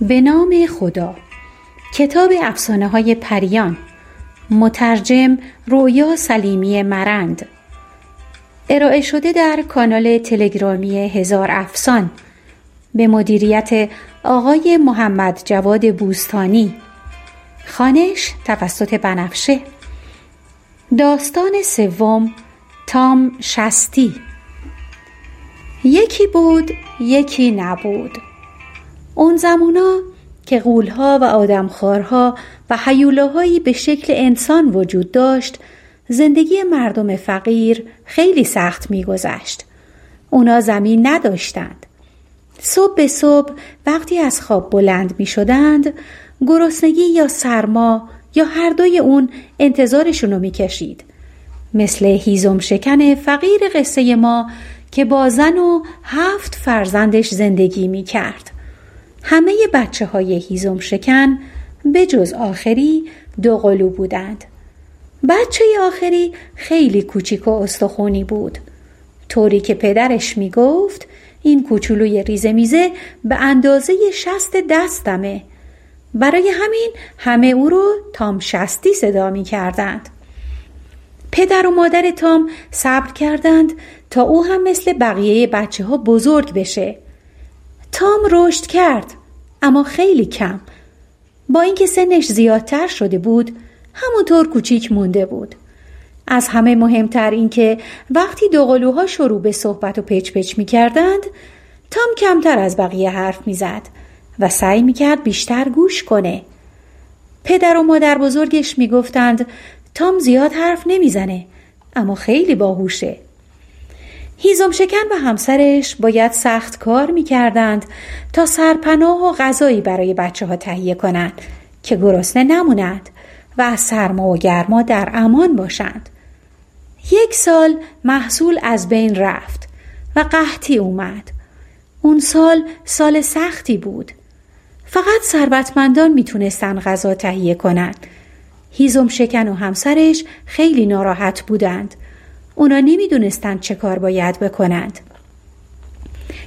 به نام خدا. کتاب افسانه های پریان. مترجم رویا سلیمی مرند. ارائه شده در کانال تلگرامی هزار افسان. به مدیریت آقای محمد جواد بوستانی. خانش توسط بنفشه. داستان سوم تام شستی. یکی بود یکی نبود. اون زمونا که غولها و آدمخوارها و حیولاهایی به شکل انسان وجود داشت زندگی مردم فقیر خیلی سخت میگذشت. اونا زمین نداشتند. صبح به صبح وقتی از خواب بلند می شدند گرسنگی یا سرما یا هر دوی اون انتظارشون رو می کشید. مثل هیزم شکن فقیر قصه ما که با زن و هفت فرزندش زندگی می کرد. همه بچه های هیزم شکن به جز آخری دو قلو بودند. بچه آخری خیلی کوچیک و استخونی بود. طوری که پدرش می گفت این کوچولوی ریزه میزه به اندازه شست دستمه. برای همین همه او رو تام شستی صدا می کردند. پدر و مادر تام صبر کردند تا او هم مثل بقیه بچه ها بزرگ بشه. تام رشد کرد اما خیلی کم. با اینکه سنش زیادتر شده بود همونطور کوچیک مونده بود. از همه مهمتر اینکه وقتی دوقلوها شروع به صحبت و پچ پچ می کردند تام کمتر از بقیه حرف می‌زد و سعی می کرد بیشتر گوش کنه. پدر و مادر بزرگش می گفتند تام زیاد حرف نمی‌زنه اما خیلی باهوشه. هیزم شکن و همسرش باید سخت کار می کردند تا سرپناه و غذایی برای بچه ها تهیه کنند که گرسنه نمونند و از سرما و گرما در امان باشند. یک سال محصول از بین رفت و قحطی اومد. اون سال سال سختی بود. فقط ثروتمندان می‌تونستن غذا تهیه کنند. هیزم شکن و همسرش خیلی ناراحت بودند. اونا نمی‌دونستند چه کار باید بکنند.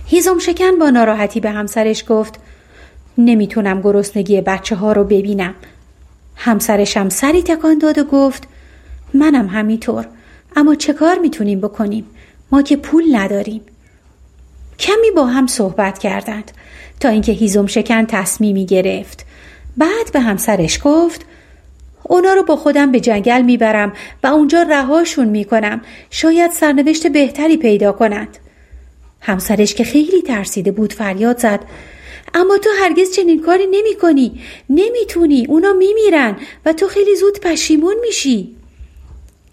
هیزم شکن با ناراحتی به همسرش گفت نمی‌تونم گرسنگی بچه ها رو ببینم. همسرشم سری تکان داد و گفت منم همینطور اما چه کار می‌تونیم بکنیم؟ ما که پول نداریم. کمی با هم صحبت کردند تا اینکه هیزم شکن تصمیمی گرفت. بعد به همسرش گفت اونا رو با خودم به جنگل می‌برم و اونجا رهاشون می‌کنم. شاید سرنوشت بهتری پیدا کنند همسرش که خیلی ترسیده بود فریاد زد. اما تو هرگز چنین کاری نمی کنی نمی‌تونی. اونا میمیرن و تو خیلی زود پشیمون میشی.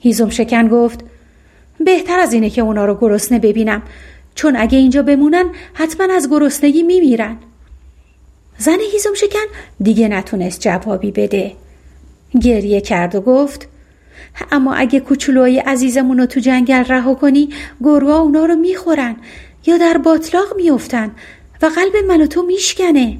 هیزم شکن گفت بهتر از اینه که اونا رو گرسنه ببینم. چون اگه اینجا بمونن حتما از گرسنگی میمیرن. زن هیزم شکن دیگه نتونست جوابی بده. گریه کرد و گفت اما اگه کوچولوی عزیزمون رو تو جنگل رها کنی گرگا اونا رو می‌خورن یا در باطلاق میافتن و قلب من تو میشکنه.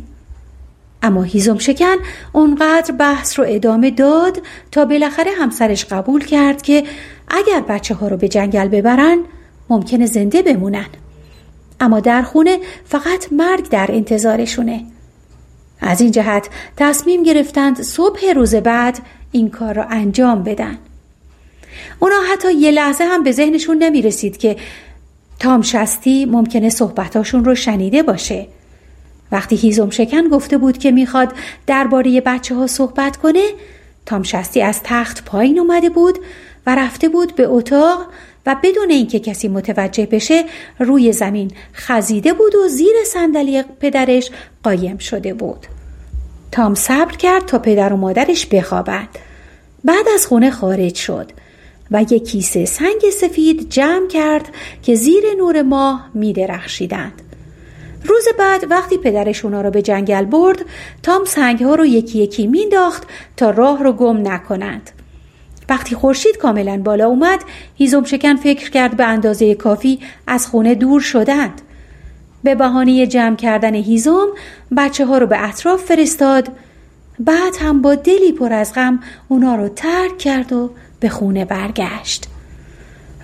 اما هیزم شکن اونقدر بحث رو ادامه داد تا بالاخره همسرش قبول کرد که اگر بچه ها رو به جنگل ببرن ممکنه زنده بمونن. اما در خونه فقط مرگ در انتظارشونه. از این جهت تصمیم گرفتند صبح روز بعد این کار را انجام بدن. اونا حتی یه لحظه هم به ذهنشون نمی رسید که تام شستی ممکنه صحبتاشون رو شنیده باشه. وقتی هیزم شکن گفته بود که می‌خواد درباره بچه ها صحبت کنه تام شستی از تخت پایین اومده بود و رفته بود به اتاق و بدون اینکه کسی متوجه بشه روی زمین خزیده بود و زیر صندلی پدرش قایم شده بود تام صبر کرد تا پدر و مادرش بخوابند بعد از خونه خارج شد و یک کیسه سنگ سفید جمع کرد که زیر نور ماه می درخشیدند. روز بعد وقتی پدرش اونا رو به جنگل برد تام سنگ ها رو یکی یکی مینداخت تا راه رو گم نکنند. وقتی خورشید کاملا بالا اومد هیزم شکن فکر کرد به اندازه کافی از خونه دور شدند. به بهانه جمع کردن هیزم بچه ها رو به اطراف فرستاد. بعد هم با دلی پر از غم اونا رو ترک کرد و به خونه برگشت.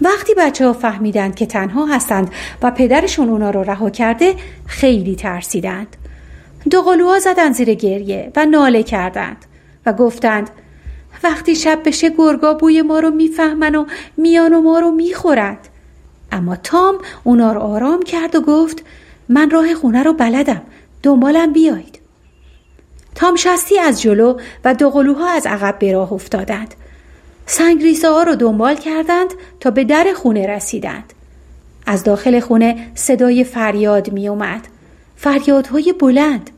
وقتی بچه ها فهمیدند که تنها هستند و پدرشون اونا رو رها کرده خیلی ترسیدند. دو قلوها زدن زیر گریه و ناله کردند و گفتند وقتی شب بشه گرگا بوی ما رو می‌فهمن و میان و ما رو می‌خورند اما تام اونا رو آرام کرد و گفت من راه خونه رو بلدم دنبالم بیایید. تام شستی از جلو و دو قلوها از عقب به راه افتادند. سنگریسه ها رو دنبال کردند تا به در خونه رسیدند. از داخل خونه صدای فریاد می اومد فریادهای بلند.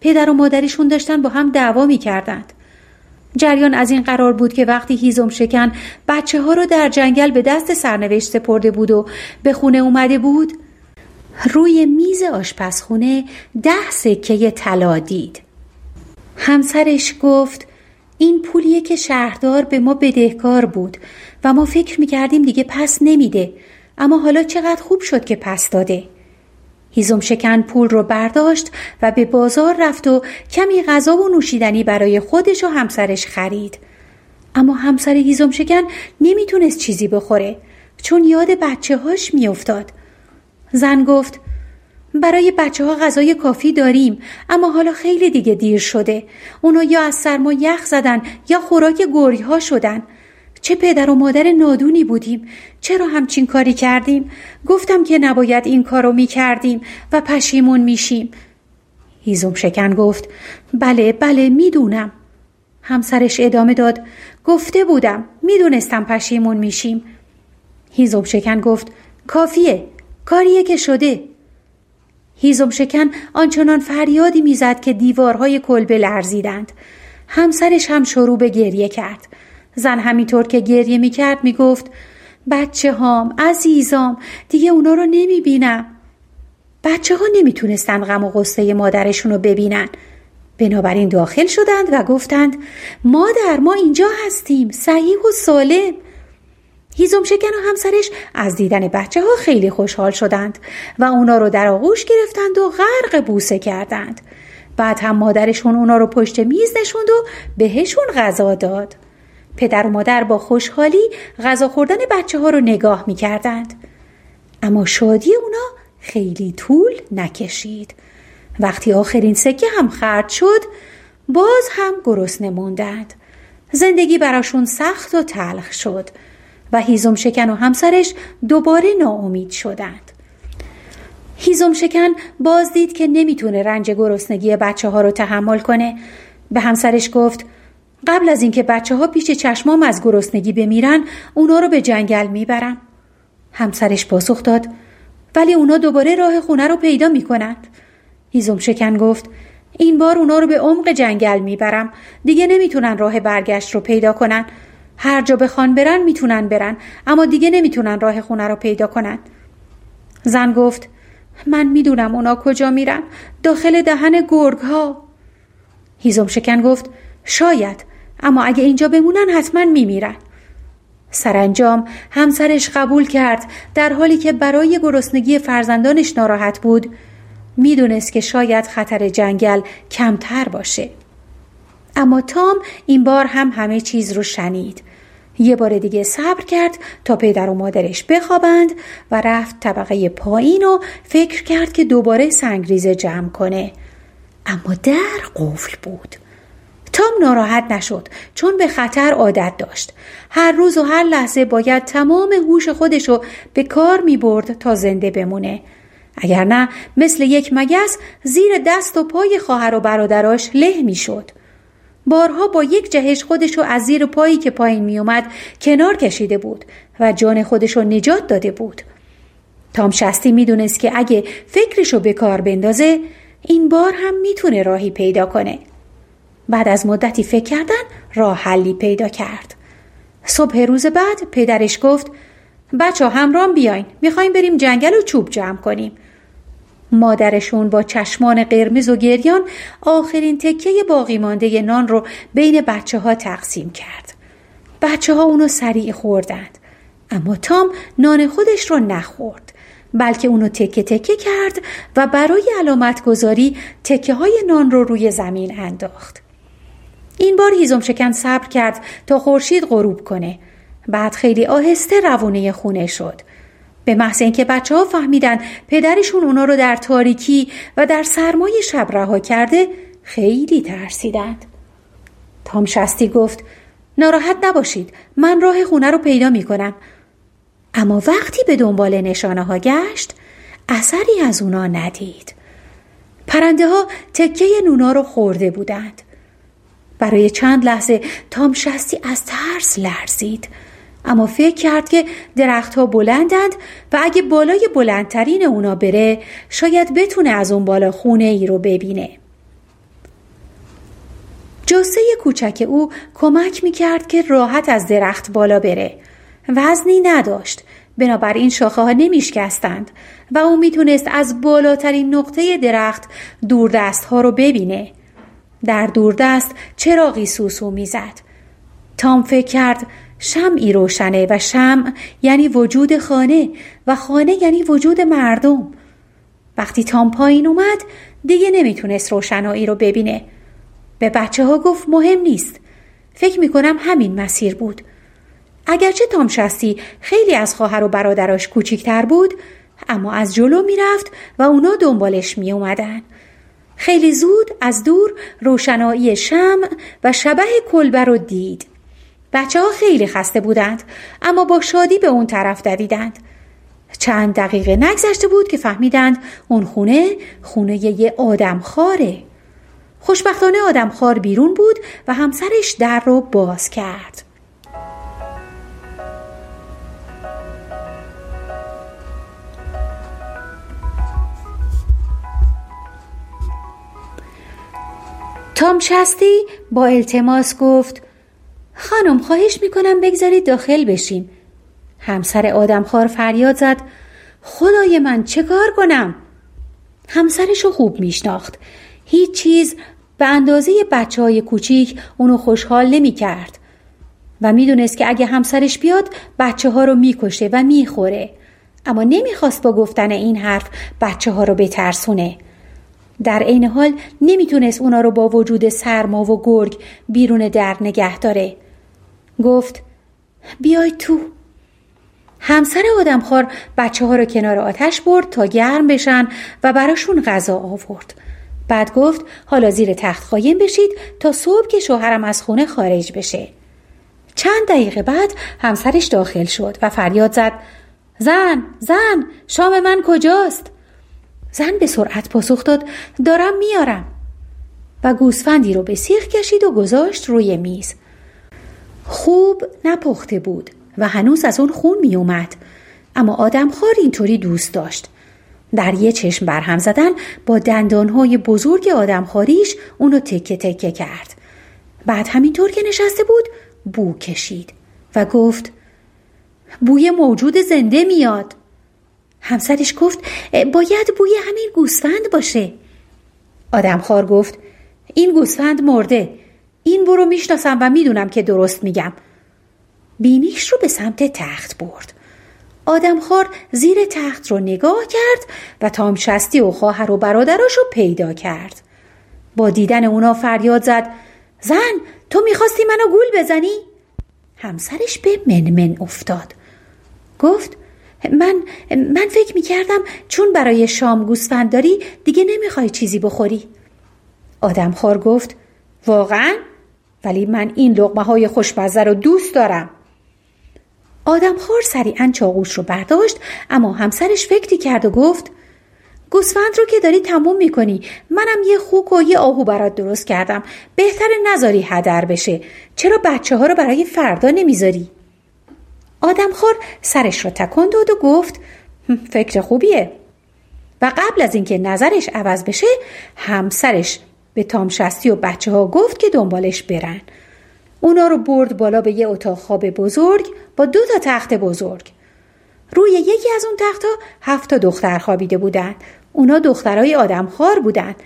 پدر و مادرشون داشتن با هم دعوا می کردند جریان از این قرار بود که وقتی هیزم شکن بچه ها رو در جنگل به دست سرنوشت سپرده بود و به خونه اومده بود روی میز آشپزخونه ده سکه طلا دید. همسرش گفت این پولیه که شهردار به ما بدهکار بود و ما فکر می‌کردیم دیگه پس نمیده اما حالا چقدر خوب شد که پس داده. هیزم شکن پول رو برداشت و به بازار رفت و کمی غذا و نوشیدنی برای خودش و همسرش خرید. اما همسر هیزم شکن نمی‌تونست چیزی بخوره چون یاد بچه هاش میافتاد. زن گفت برای بچه ها غذای کافی داریم اما حالا خیلی دیگه دیر شده. اونا یا از سرما یخ زدن یا خوراک گوری ها شدن. چه پدر و مادر نادونی بودیم. چرا همچین کاری کردیم؟ گفتم که نباید این کارو می کردیم و پشیمون میشیم. هیزم شکن گفت بله بله می‌دونم. همسرش ادامه داد گفته بودم می‌دونستم پشیمون میشیم. هیزم شکن گفت کافیه کاریه که شده. هیزم شکن آنچنان فریادی می‌زد که دیوارهای کلبه لرزیدند. همسرش هم شروع به گریه کرد. زن همینطور که گریه می‌کرد می‌گفت بچه هام عزیزام دیگه اونا رو نمی‌بینم. بچه ها نمی‌تونستن غم و غصه مادرشون رو ببینن. بنابراین داخل شدند و گفتند مادر ما اینجا هستیم صحیح و سالم. هیزم شکن و همسرش از دیدن بچه ها خیلی خوشحال شدند و اونا رو در آغوش گرفتند و غرق بوسه کردند. بعد هم مادرشون اونا رو پشت میز نشوند و بهشون غذا داد. پدر و مادر با خوشحالی غذا خوردن بچه ها رو نگاه می کردند. اما شادی اونا خیلی طول نکشید. وقتی آخرین سکه هم خرد شد باز هم گرسنه موندند. زندگی براشون سخت و تلخ شد و هیزم شکن و همسرش دوباره ناامید شدند. هیزم شکن باز دید که نمی‌تونه رنج گرسنگی بچه ها رو تحمل کنه. به همسرش گفت قبل از اینکه بچه ها پیش چشمام از گرسنگی بمیرن اونا رو به جنگل می‌برم. همسرش پاسخ داد. ولی اونا دوباره راه خونه رو پیدا می‌کنند. هیزم شکن گفت این بار اونا رو به عمق جنگل می‌برم. دیگه نمی‌تونن راه برگشت رو پیدا کنن. هر جا بخوان برن می‌تونن برن. اما دیگه نمی‌تونن راه خونه رو پیدا کنن. زن گفت من می‌دونم اونا کجا میرن. داخل دهن گرگ ها هیزم شکن گفت شاید. اما اگه اینجا بمونن حتما میمیرن. سرانجام همسرش قبول کرد در حالی که برای گرسنگی فرزندانش ناراحت بود. می‌دونست که شاید خطر جنگل کمتر باشه. اما تام این بار هم همه چیز رو شنید. یه بار دیگه صبر کرد تا پدر و مادرش بخوابند و رفت طبقه پایین و فکر کرد که دوباره سنگریزه جمع کنه. اما در قفل بود. تام ناراحت نشد چون به خطر عادت داشت. هر روز و هر لحظه باید تمام هوش خودشو به کار می برد تا زنده بمونه. اگر نه مثل یک مگس زیر دست و پای خواهر و برادراش له می شد. بارها با یک جهش خودشو از زیر پایی که پایین می اومد کنار کشیده بود و جان خودشو نجات داده بود. تام شستی می‌دونست که اگه فکرشو به کار بندازه این بار هم می‌تونه راهی پیدا کنه. بعد از مدتی فکر کردن راه حلی پیدا کرد. صبح روز بعد پدرش گفت بچه همرام بیاین می‌خوایم بریم جنگل و چوب جمع کنیم. مادرشون با چشمان قرمز و گریان آخرین تکه باقی مانده نان رو بین بچه ها تقسیم کرد. بچه ها اونو سریع خوردند اما تام نان خودش رو نخورد بلکه اونو تکه تکه کرد و برای علامت گذاری تکه های نان رو روی زمین انداخت. این بار هیزم شکن صبر کرد تا خورشید غروب کنه. بعد خیلی آهسته روونه خونه شد. به محض اینکه بچه ها فهمیدن پدرشون اونا رو در تاریکی و در سرمای شب رها کرده خیلی ترسیدند. تام شستی گفت ناراحت نباشید من راه خونه رو پیدا می کنم اما وقتی به دنبال نشانه ها گشت اثری از اونا ندید. پرنده ها تکه نونا رو خورده بودند. برای چند لحظه تام شستی از ترس لرزید. اما فکر کرد که درختها بلندند و اگه بالای بلندترین اونا بره شاید بتونه از اون بالا خونه ای رو ببینه. جسه کوچک او کمک می‌کرد که راحت از درخت بالا بره. وزنی نداشت. بنابراین شاخه ها نمیشکستند و او می‌تونست از بالاترین نقطه درخت دوردست ها رو ببینه. در دوردست چراغی سوسو می‌زد. تام فکر کرد شمعی روشنه و شمع یعنی وجود خانه و خانه یعنی وجود مردم. وقتی تام پایین اومد دیگه نمی‌تونست روشنایی رو ببینه. به بچه ها گفت مهم نیست. فکر می‌کنم همین مسیر بود. اگرچه تام شستی خیلی از خواهر و برادراش کوچیکتر بود اما از جلو می‌رفت و اونا دنبالش می اومدن. خیلی زود از دور روشنایی شمع و شبه کلبه رو دید. بچه ها خیلی خسته بودند اما با شادی به اون طرف دویدند. چند دقیقه نگذشته بود که فهمیدند اون خونه خونه یه آدم خاره خوشبختانه آدم خار بیرون بود و همسرش در رو باز کرد. تام شستی با التماس گفت خانم خواهش می‌کنم بگذارید داخل بشیم. همسر آدمخوار فریاد زد خدای من چه کار کنم؟ همسرشو خوب میشناخت. هیچ چیز به اندازه بچه های کوچیک اونو خوشحال نمی کرد و می‌دونست که اگه همسرش بیاد بچه ها رو می‌کشه و می‌خوره. اما نمی‌خواست با گفتن این حرف بچه ها رو بترسونه. در عین حال نمی‌تونست اونا رو با وجود سرما و گرگ بیرون در نگه داره. گفت بیای تو. همسر آدمخوار بچه ها رو کنار آتش برد تا گرم بشن و براشون غذا آورد. بعد گفت حالا زیر تخت قایم بشید تا صبح که شوهرم از خونه خارج بشه. چند دقیقه بعد همسرش داخل شد و فریاد زد زن زن شام من کجاست؟ زن به سرعت پاسخ داد دارم میارم. و گوسفندی رو به سیخ کشید و گذاشت روی میز. خوب نپخته بود و هنوز از اون خون می اومد اما آدم خار اینطوری دوست داشت. در یه چشم برهم زدن با دندانهای بزرگ آدمخواریش اونو تکه تکه کرد. بعد همینطور که نشسته بود بو کشید و گفت بوی موجود زنده میاد. همسرش گفت باید بوی همین گوسفند باشه. آدمخوار گفت این گوسفند مرده. این برو می‌شناسم و می‌دونم که درست میگم. بینیش رو به سمت تخت برد. آدمخوار زیر تخت رو نگاه کرد و تام شستی و خواهر و برادراش رو پیدا کرد. با دیدن اونا فریاد زد زن تو می‌خواستی منو گول بزنی؟ همسرش به منمن افتاد. گفت من من فکر می‌کردم چون برای شام گوسفند داری دیگه نمی‌خوای چیزی بخوری. آدمخوار گفت واقعا؟ ولی من این لغمه های خوشمزه رو دوست دارم. آدمخوار سریعا چاقوش رو برداشت اما همسرش فکری کرد و گفت گوسفند رو که داری تموم می‌کنی منم یه خوک و یه آهو برات درست کردم. بهتر نذاری هدر بشه. چرا بچه ها رو برای فردا نمی‌ذاری؟ آدمخوار سرش رو تکان داد و گفت فکر خوبیه. و قبل از اینکه نظرش عوض بشه همسرش به تام شستی و بچه ها گفت که دنبالش برن. اونا رو برد بالا به یه اتاق خواب بزرگ با دو تا تخت بزرگ. روی یکی از اون تختها هفت تا دختر خوابیده بودند اونا دخترای آدمخوار بودند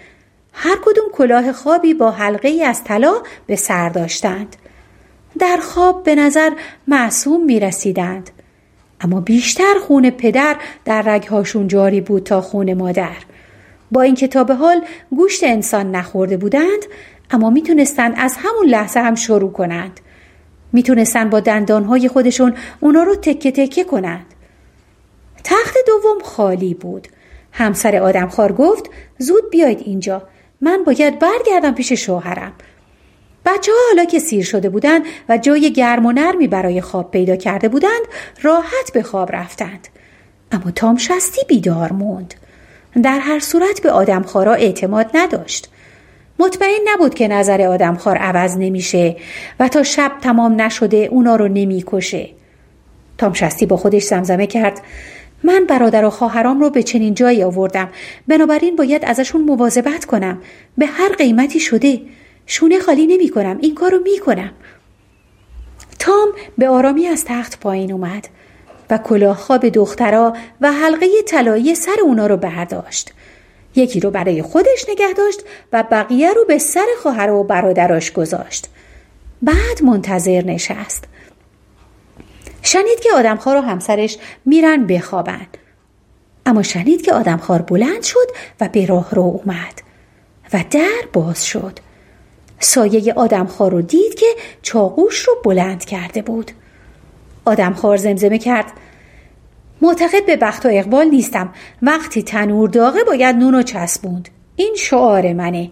هر کدوم کلاه خوابی با حلقه ای از طلا به سر داشتند. در خواب به نظر معصوم می رسیدند اما بیشتر خون پدر در رگهاشون جاری بود تا خون مادر. با اینکه تا به حال گوشت انسان نخورده بودند اما می‌تونستند از همون لحظه هم شروع کنند. می‌تونستند با دندانهای خودشون اونا رو تکه تکه کنند. تخت دوم خالی بود. همسر آدمخوار گفت زود بیاید اینجا. من باید برگردم پیش شوهرم. بچه ها حالا که سیر شده بودند و جای گرم و نرمی برای خواب پیدا کرده بودند راحت به خواب رفتند. اما تام شستی بیدار موند. در هر صورت به آدمخوارا اعتماد نداشت. مطمئن نبود که نظر آدمخوار عوض نمیشه و تا شب تمام نشده اونا رو نمی‌کشه. تام شستی با خودش زمزمه کرد. من برادر و خواهرام رو به چنین جایی آوردم. بنابراین باید ازشون مواظبت کنم. به هر قیمتی شده. شونه خالی نمی کنم این کارو می کنم تام به آرامی از تخت پایین اومد و کلاه خواب دخترا و حلقه طلایی سر اونا رو برداشت. یکی رو برای خودش نگه داشت و بقیه رو به سر خواهر و برادراش گذاشت. بعد منتظر نشست. شنید که آدمخوار و همسرش میرن بخوابن. اما شنید که آدمخوار بلند شد و به راه رو اومد و در باز شد. سایه آدمخوار رو دید که چاقوش رو بلند کرده بود. آدمخوار زمزمه کرد. معتقد به بخت و اقبال نیستم. وقتی تنور داغه باید نون و چسبوند این شعار منه.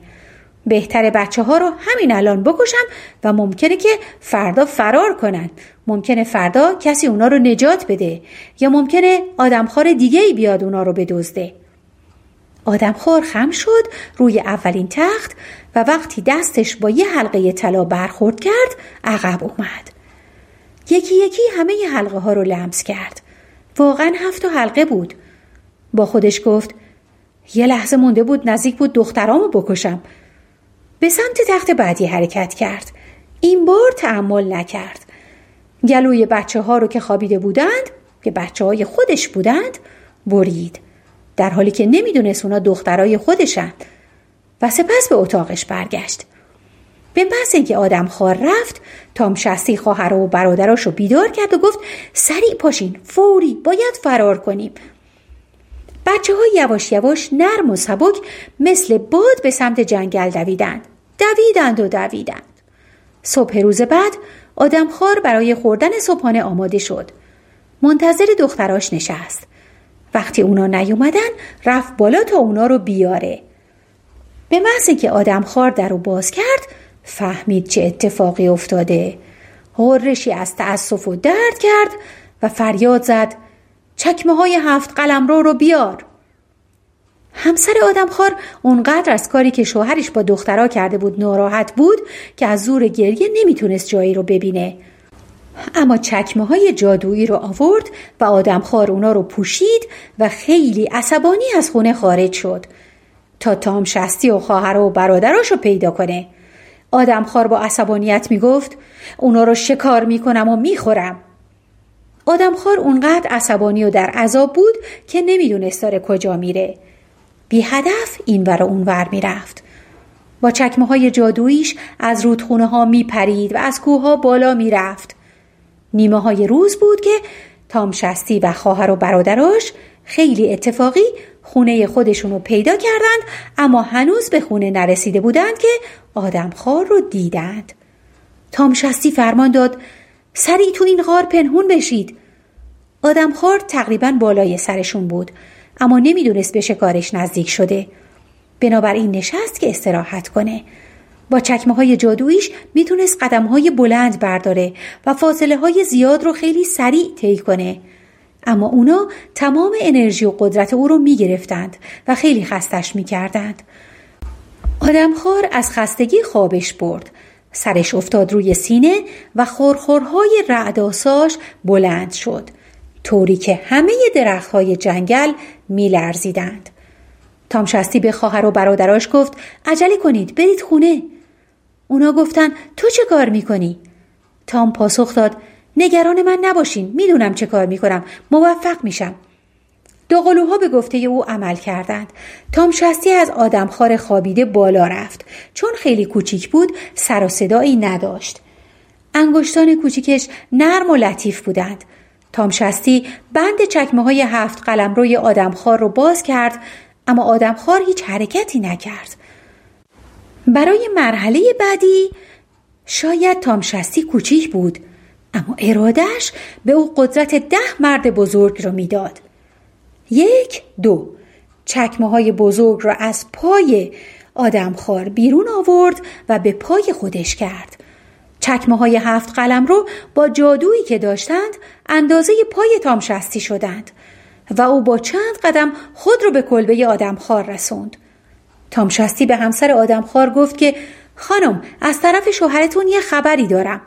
بهتر بچه ها رو همین الان بکشم و ممکنه که فردا فرار کنن. ممکنه فردا کسی اونا رو نجات بده یا ممکنه آدمخوار دیگه ای بیاد اونا رو بدزده. آدمخوار خم شد روی اولین تخت و وقتی دستش با یه حلقه طلا برخورد کرد عقب اومد. یکی یکی همه ی حلقه ها رو لمس کرد. واقعا هفت حلقه بود. با خودش گفت یه لحظه مونده بود نزدیک بود دخترامو بکشم. به سمت تخت بعدی حرکت کرد. این بار تعمل نکرد. گلوی بچه ها رو که خوابیده بودند که بچه های خودش بودند برید. در حالی که نمی‌دونست اونا دخترای خودشند و سپس به اتاقش برگشت. به محض اینکه آدم خار رفت تام شستی خواهر و برادراش رو بیدار کرد و گفت سریع پاشین فوری باید فرار کنیم. بچه های یواش یواش نرم و سبک مثل باد به سمت جنگل دویدند. دویدند و دویدند. صبح روز بعد آدمخوار برای خوردن صبحانه آماده شد. منتظر دختراش نشست. وقتی اونا نیومدن رفت بالا تا اونا رو بیاره. به محض که آدمخوار در رو باز کرد فهمید چه اتفاقی افتاده. غرشی از تأسف و درد کرد و فریاد زد چکمه های هفت قلم رو رو بیار. همسر آدمخوار اونقدر از کاری که شوهرش با دخترها کرده بود ناراحت بود که از زور گریه نمی‌تونست جایی رو ببینه. اما چکمه های جادویی رو آورد و آدمخوار اونا رو پوشید و خیلی عصبانی از خونه خارج شد. تا تام شستی و خواهر و برادراش رو پیدا کنه. آدمخوار با عصبانیت می‌گفت اونا رو شکار می‌کنم و می‌خورم. آدمخوار اونقدر عصبانی و در عذاب بود که نمی‌دونست داره کجا میره. بی هدف این ور اون ور می‌رفت. با چکمه های جادویش از رودخونه ها می پرید و از کوه ها بالا می رفت. نیمه های روز بود که تام شستی و خواهر و برادراش خیلی اتفاقی خونه خودشون رو پیدا کردند اما هنوز به خونه نرسیده بودند که آدمخوار رو دیدند. تام شستی فرمان داد سریع تو این غار پنهون بشید. آدمخوار تقریبا بالای سرشون بود اما نمی‌دونست به شکارش نزدیک شده بنابراین نشست که استراحت کنه با چکمه های جادویش می‌تونست قدم های بلند برداره و فاصله های زیاد رو خیلی سریع طی کنه اما اونا تمام انرژی و قدرت او رو می‌گرفتند و خیلی خستش می‌کردند آدمخوار از خستگی خوابش برد سرش افتاد روی سینه و خورخورهای رعداساش بلند شد طوری که همه درختهای جنگل میلرزیدند. تام شستی به خواهر و برادراش گفت عجله کنید برید خونه. اونا گفتن تو چه کار می‌کنی؟ تام پاسخ داد نگران من نباشین می‌دونم چه کار می‌کنم موفق میشم. دوقلوها به گفته او عمل کردند. تام شستی از آدمخوار خوابیده بالا رفت. چون خیلی کوچیک بود سر و صدایی نداشت. انگشتان کوچیکش نرم و لطیف بودند. تامشستی بند چکمه های هفت قلم روی آدمخوار رو باز کرد اما آدمخوار هیچ حرکتی نکرد. برای مرحله بعدی شاید تامشستی کوچیک بود اما ارادش به او قدرت ده مرد بزرگ را می‌داد. یک دو. چکمه های بزرگ را از پای آدمخوار بیرون آورد و به پای خودش کرد. چکمه های هفت قلم رو با جادویی که داشتند اندازه پای تامشستی شدند و او با چند قدم خود رو به کلبه آدمخوار رسوند. تامشستی به همسر آدمخوار گفت که خانم از طرف شوهرتون یه خبری دارم.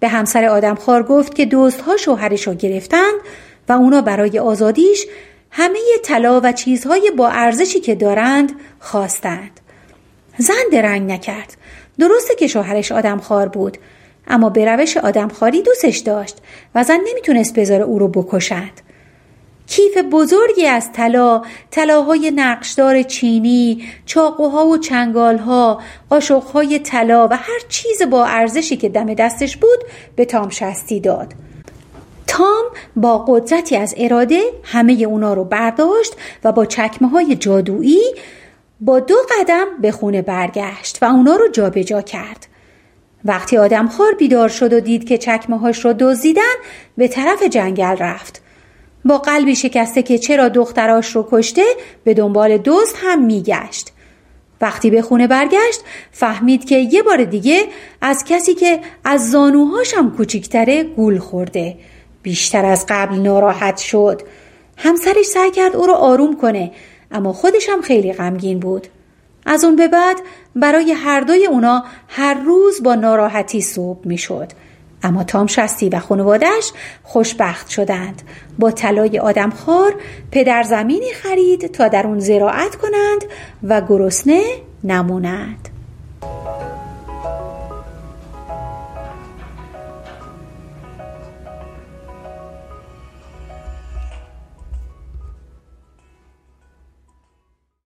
به همسر آدمخوار گفت که دوستها شوهرش رو گرفتند و اونا برای آزادیش همه طلا و چیزهای با ارزشی که دارند خواستند. زن درنگ نکرد. درسته که شوهرش آدمخوار بود اما به روش آدمخواری دوستش داشت و زن نمی‌تونست بذاره او رو بکشد کیف بزرگی از طلا طلاهای نقشدار چینی چاقوها و چنگالها قاشقهای طلا و هر چیز با ارزشی که دم دستش بود به تام شستی داد. تام با قدرتی از اراده همه اونا رو برداشت و با چکمه های جادویی با دو قدم به خونه برگشت و اونا رو جابجا جا کرد. وقتی آدمخوار بیدار شد و دید که چکمه هاش رو دزدیدن به طرف جنگل رفت. با قلبی شکسته که چرا دختراش رو کشته به دنبال دوست هم میگشت. وقتی به خونه برگشت فهمید که یه بار دیگه از کسی که از زانوهاش هم کوچیکتره گول خورده. بیشتر از قبل ناراحت شد. همسرش سعی کرد او رو آروم کنه اما خودش هم خیلی غمگین بود. از اون به بعد برای هر دوی اونا هر روز با ناراحتی صبح می شد اما تام شستی و خانوادش خوشبخت شدند. با طلای آدمخوار پدر زمینی خرید تا در اون زراعت کنند و گرسنه نمونند.